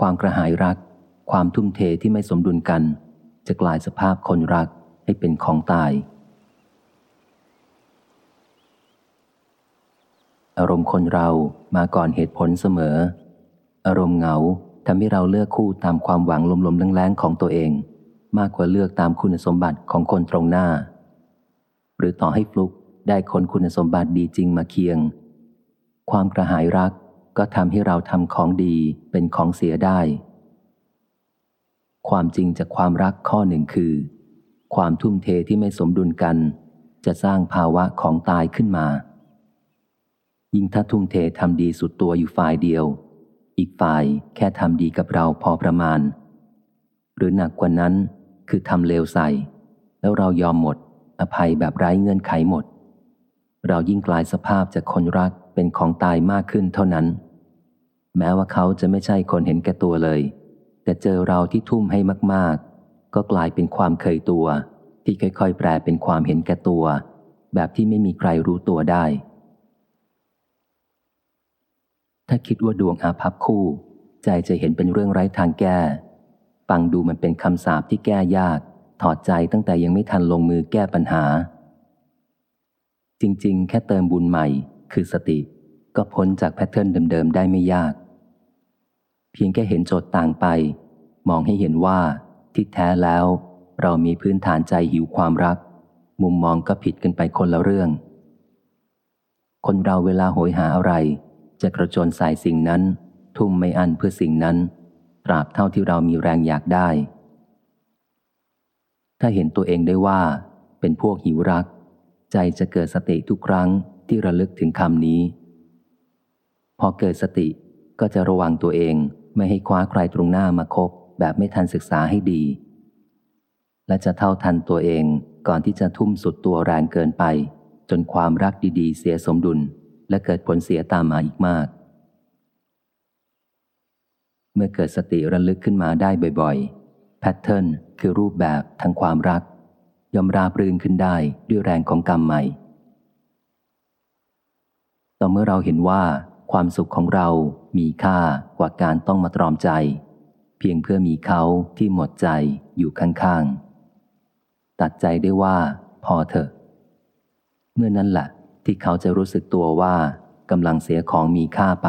ความกระหายรัก ความทุ่มเทที่ไม่สมดุลกัน จะกลายสภาพคนรักให้เป็นของตาย อารมณ์คนเรามาก่อนเหตุผลเสมอ อารมณ์เหงาทำให้เราเลือกคู่ตามความหวังลมๆแรงๆของตัวเอง มากกว่าเลือกตามคุณสมบัติของคนตรงหน้า หรือต่อให้ฟลุกได้คนคุณสมบัติดีจริงมาเคียง ความกระหายรัก ก็ทำให้เราทำของดีเป็นของเสียได้ ความจริงจากความรักข้อหนึ่งคือ ความทุ่มเทที่ไม่สมดุลกัน จะสร้างภาวะของตายขึ้นมา ยิ่งถ้าทุ่มเททำดีสุดตัวอยู่ฝ่ายเดียว อีกฝ่ายแค่ทำดีกับเราพอประมาณ หรือหนักกว่านั้นคือทำเลวใส่ แล้วเรายอมหมด อภัยแบบไร้เงื่อนไขหมด เรายิ่งกลายสภาพจากคนรักเป็นของตายมากขึ้นเท่านั้น แม้ว่าเขาจะไม่ใช่คนเห็นแก่ตัวเลย แต่เจอเราที่ทุ่มให้มาก ๆ ก็กลายเป็นความเคยตัว ที่ค่อยๆ แปลเป็นความเห็นแก่ตัว แบบที่ไม่มีใครรู้ตัวได้ ถ้าคิดว่าดวงอาภัพคู่ ใจจะเห็นเป็นเรื่องไร้ทางแก้ ฟังดูมันเป็นคำสาปที่แก้ยาก ถอดใจตั้งแต่ยังไม่ทันลงมือแก้ปัญหา จริง ๆ แค่เติมบุญใหม่ คือสติก็พ้นจากแพทเทิร์นเดิม ๆ ได้ไม่ยาก เพียงแค่เห็นโจทย์ต่างไป มองให้เห็นว่าที่แท้แล้ว เรามีพื้นฐานใจหิวความรัก มุมมองก็ผิดกันไปคนละเรื่อง คนเราเวลาโหยหาอะไร จะกระโจนใส่สิ่งนั้น ทุ่มไม่อันเพื่อสิ่งนั้น ตราบเท่าที่เรามีแรงอยากได้ ถ้าเห็นตัวเองได้ว่า เป็นพวกหิวรัก ใจจะเกิดสติทุกครั้งที่ระลึกถึงคำนี้ พอเกิดสติก็จะระวังตัวเอง ไม่ให้คว้าใครตรงหน้ามาคบ แบบไม่ทันศึกษาให้ดี และจะเท่าทันตัวเองก่อนที่จะทุ่มสุดตัวแรงเกินไป จนความรักดีๆ เสียสมดุล และเกิดผลเสียตามมาอีกมาก เมื่อเกิดสติระลึกขึ้นมาได้บ่อยๆแพทเทิร์นคือรูปแบบทางความรักย่อมราบรื่นขึ้นได้ด้วยแรงของกรรมใหม่ ต่อเมื่อเราเห็นว่า ความสุขของเรามีค่ากว่าการต้องมาตรอมใจ เพียงเพื่อมีเขาที่หมดใจอยู่ข้างๆ ตัดใจได้ว่า พอเถอะ เมื่อนั้นแหละที่เขาจะรู้สึกตัวว่ากำลังเสียของมีค่าไป